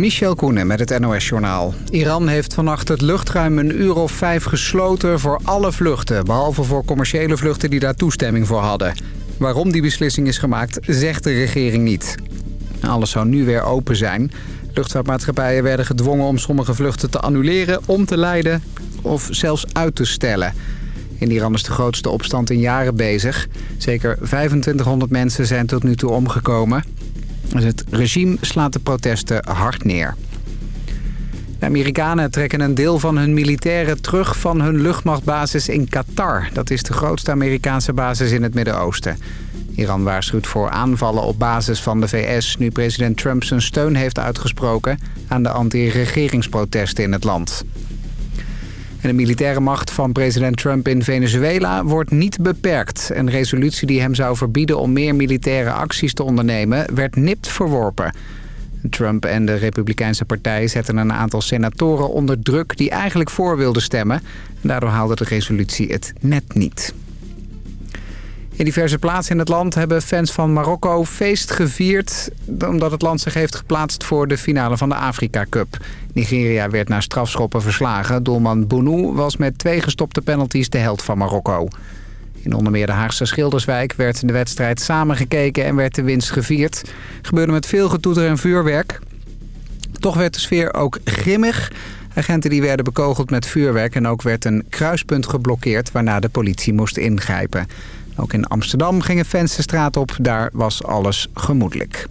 Michel Koenen met het NOS-journaal. Iran heeft vannacht het luchtruim een uur of vijf gesloten voor alle vluchten... behalve voor commerciële vluchten die daar toestemming voor hadden. Waarom die beslissing is gemaakt, zegt de regering niet. Alles zou nu weer open zijn. Luchtvaartmaatschappijen werden gedwongen om sommige vluchten te annuleren... om te leiden of zelfs uit te stellen. In Iran is de grootste opstand in jaren bezig. Zeker 2500 mensen zijn tot nu toe omgekomen... Het regime slaat de protesten hard neer. De Amerikanen trekken een deel van hun militairen terug van hun luchtmachtbasis in Qatar. Dat is de grootste Amerikaanse basis in het Midden-Oosten. Iran waarschuwt voor aanvallen op basis van de VS... nu president Trump zijn steun heeft uitgesproken aan de anti-regeringsprotesten in het land. En de militaire macht van president Trump in Venezuela wordt niet beperkt. Een resolutie die hem zou verbieden om meer militaire acties te ondernemen... werd nipt verworpen. Trump en de Republikeinse partij zetten een aantal senatoren onder druk... die eigenlijk voor wilden stemmen. daardoor haalde de resolutie het net niet. In diverse plaatsen in het land hebben fans van Marokko feest gevierd... omdat het land zich heeft geplaatst voor de finale van de Afrika Cup. Nigeria werd na strafschoppen verslagen. Doelman Bounou was met twee gestopte penalties de held van Marokko. In onder meer de Haagse Schilderswijk werd de wedstrijd samengekeken en werd de winst gevierd. gebeurde met veel getoeter en vuurwerk. Toch werd de sfeer ook grimmig... Agenten die werden bekogeld met vuurwerk en ook werd een kruispunt geblokkeerd... waarna de politie moest ingrijpen. Ook in Amsterdam gingen fans de straat op. Daar was alles gemoedelijk.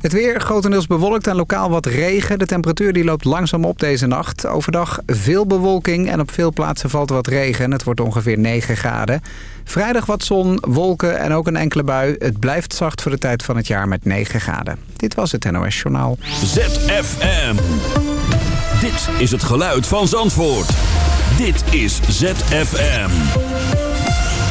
Het weer grotendeels bewolkt en lokaal wat regen. De temperatuur die loopt langzaam op deze nacht. Overdag veel bewolking en op veel plaatsen valt wat regen. Het wordt ongeveer 9 graden. Vrijdag wat zon, wolken en ook een enkele bui. Het blijft zacht voor de tijd van het jaar met 9 graden. Dit was het NOS Journaal. ZFM. Dit is het geluid van Zandvoort. Dit is ZFM.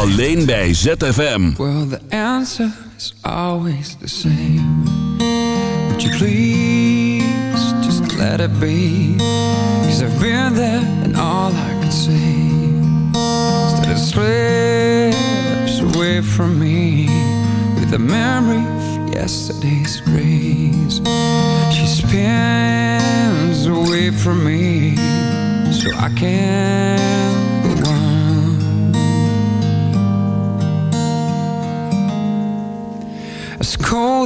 Alleen bij ZFM. Well, the answer is always the same. Would you please just let it be? Cause I've been there and all I could say is that it slips away from me with the memory of yesterday's grace. She spins away from me so I can't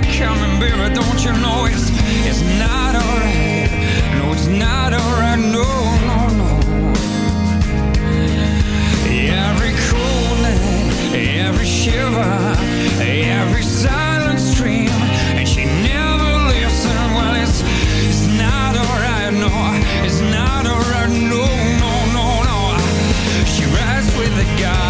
it coming, baby, don't you know it's, it's not alright, no, it's not alright, no, no, no. Every cold night, every shiver, every silent stream, and she never listens, well, it's, it's not alright, no, it's not alright, no, no, no, no. She rides with the guy.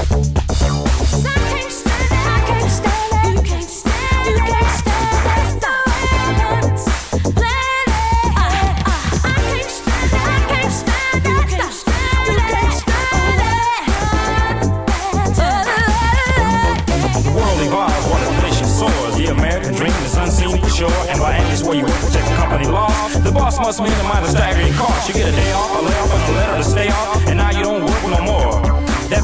Company laws. The boss must minimize the staggering cost. You get a day off, a layoff, and a letter to stay off. And now you don't work no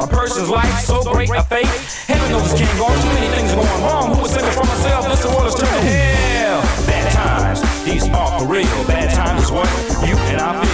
a person's life so great a fate? Heaven knows it can't go on. Too many things are going wrong. Who was thinking for myself? This world is turning hell. Bad times, these are for real. Bad times is what you and I feel.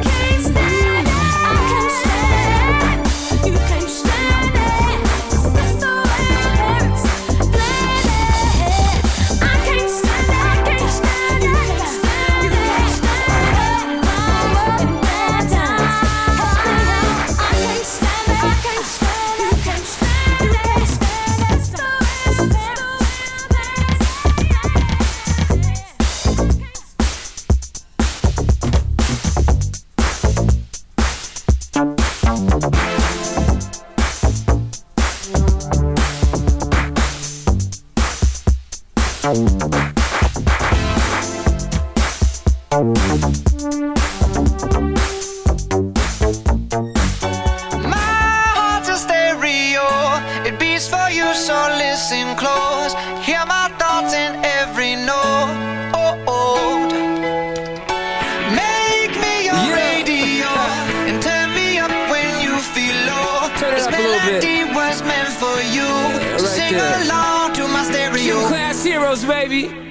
Turn it this up a little bit. was meant for you. right Sing there. along to my stereo. Class heroes, baby.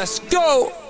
Let's go.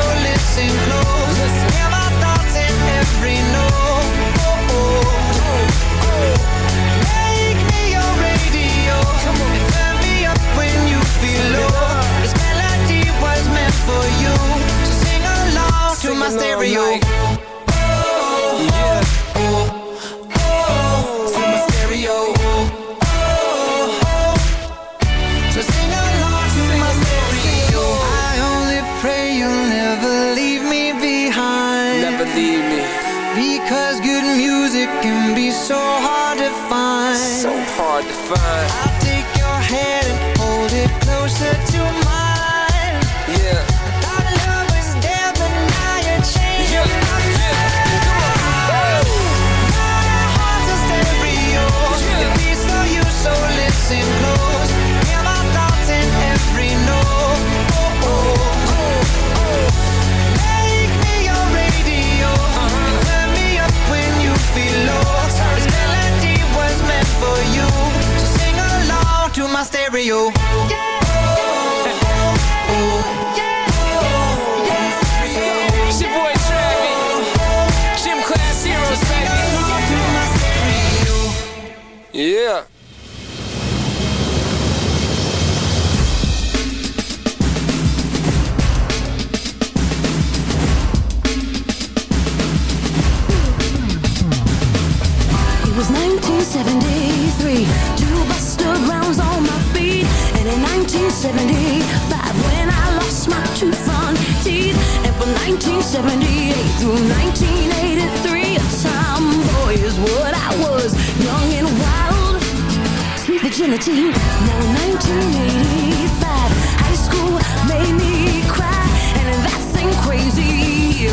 virginity. Now in 1985, high school made me cry. And that thing crazy,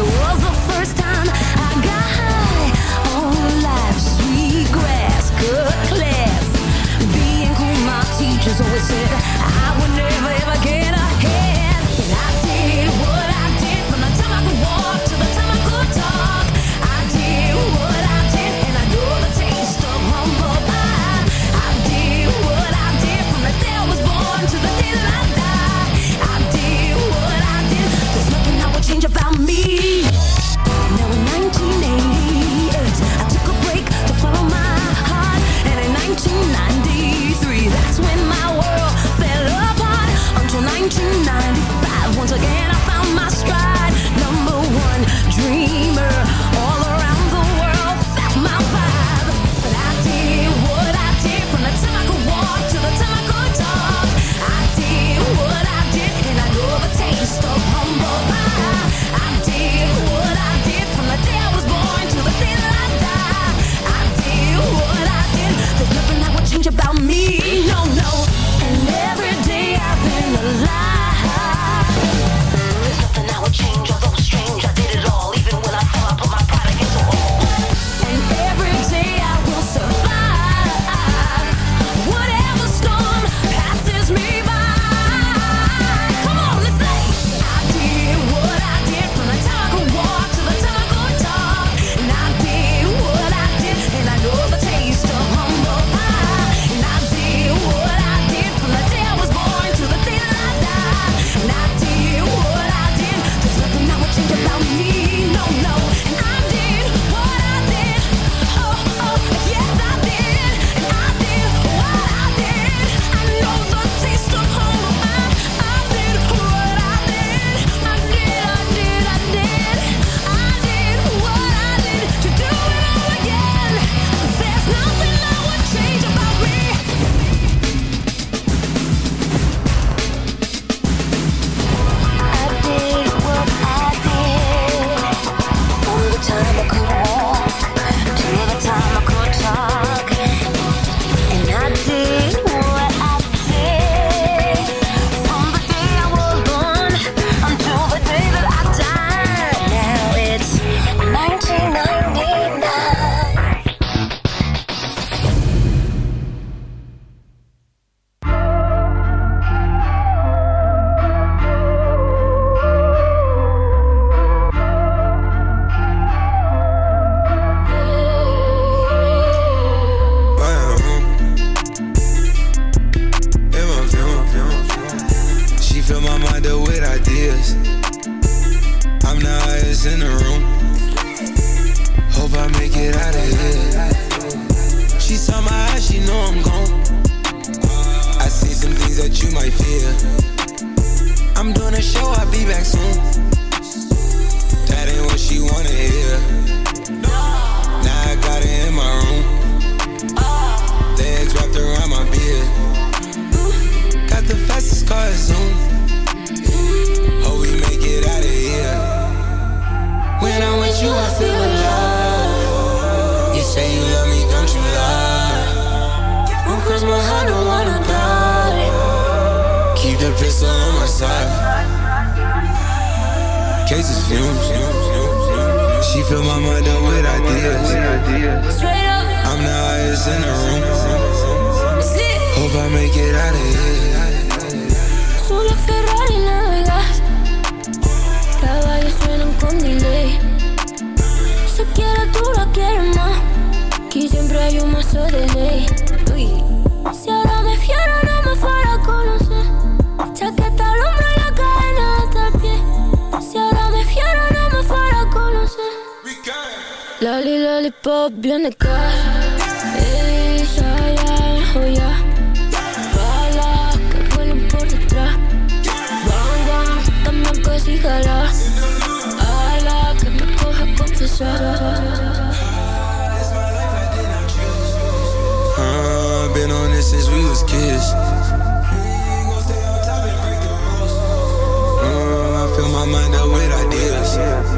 tonight. Once again, from me. Pistol on my side. Cases fumes. She fill my mind up with ideas. Straight up, I'm the highest in the room. Hope I make it out of here. Solo Ferrari navegas. Caballos suenan con delay. Si quieres tú la quieres más. Aquí siempre hay un mazo de ley. Si ahora me fiero lollipop, viene acá. Ey, ya, ya, oh ya. Balas que vuelan por detrás. Bang, dame que sí jala. Ala, que me coja confesar. Uh, been on this since we was kids. Uh, I fill my mind up with ideas.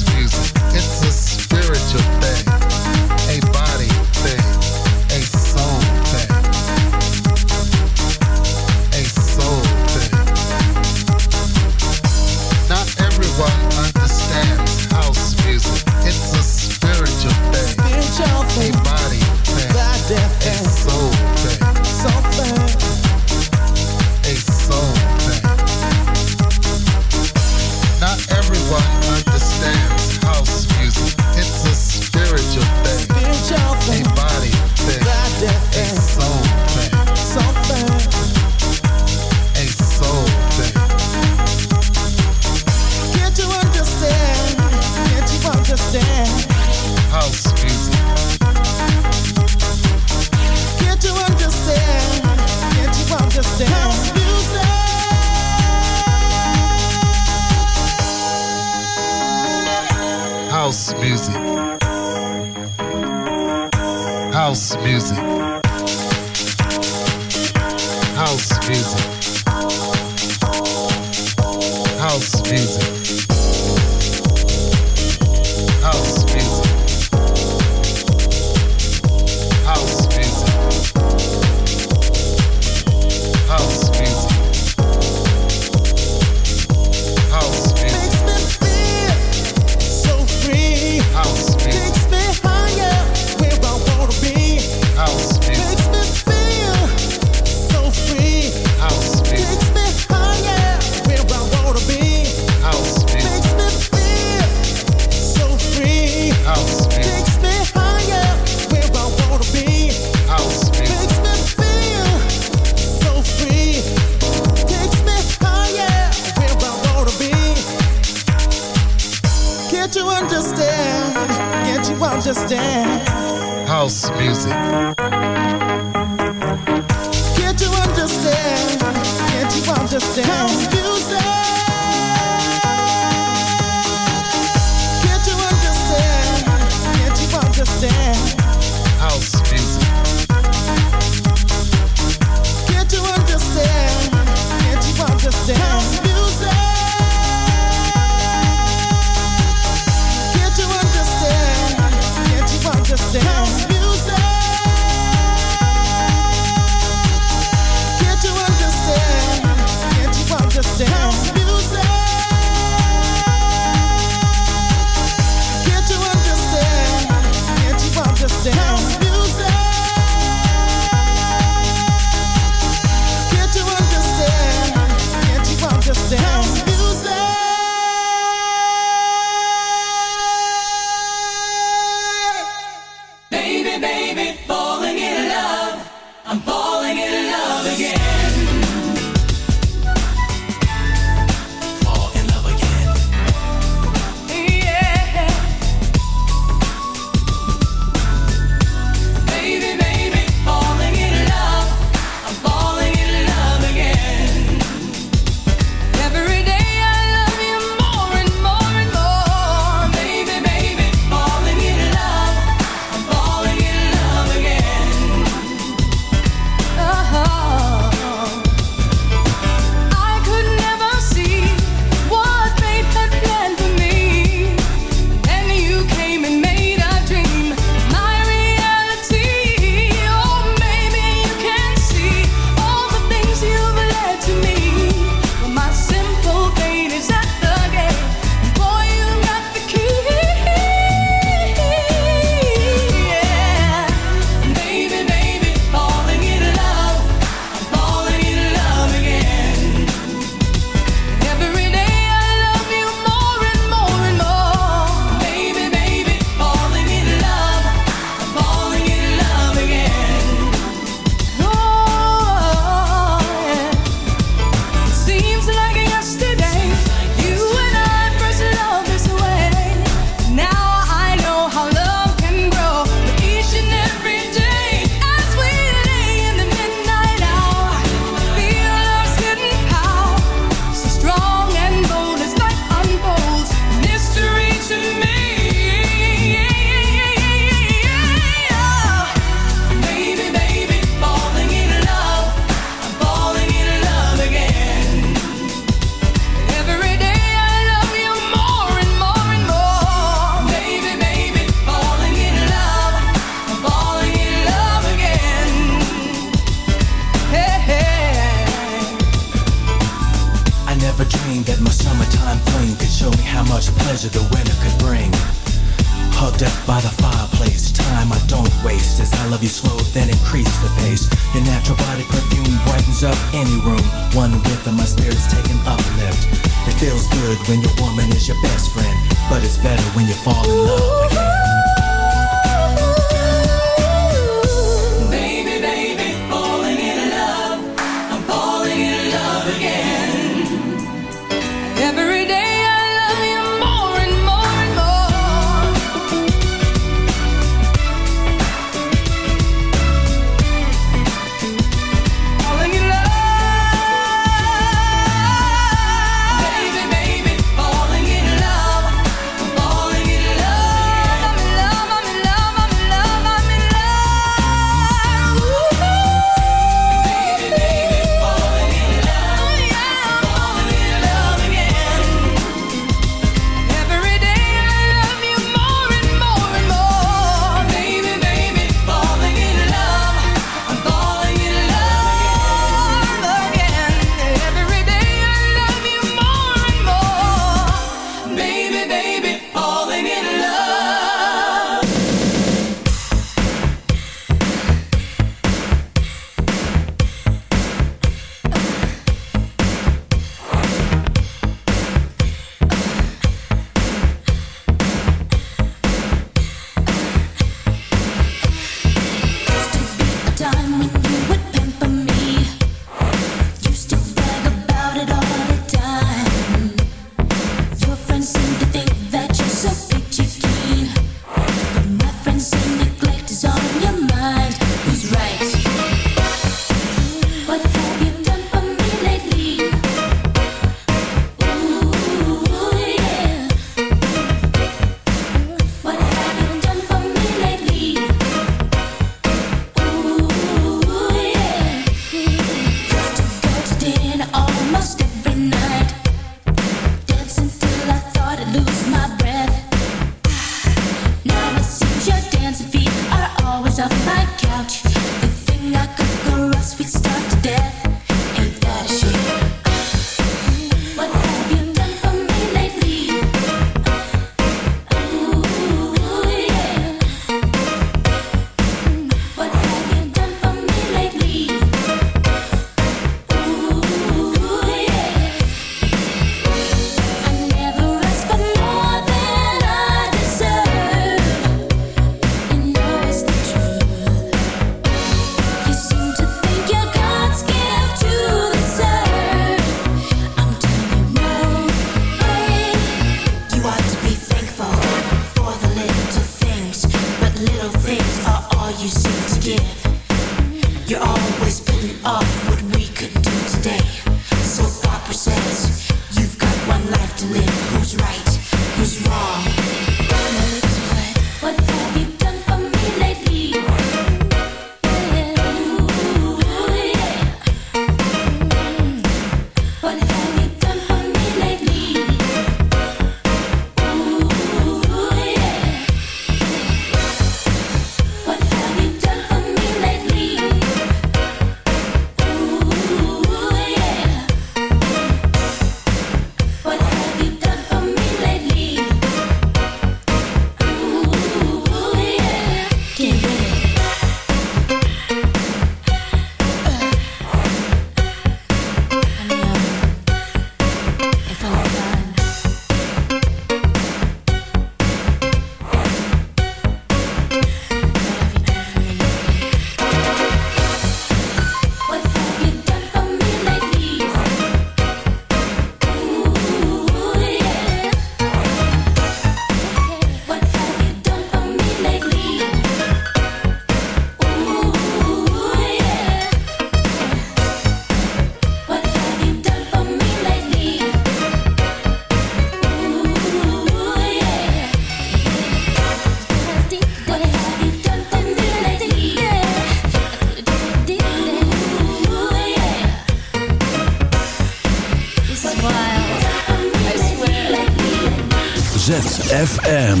ZFM.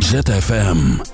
ZFM.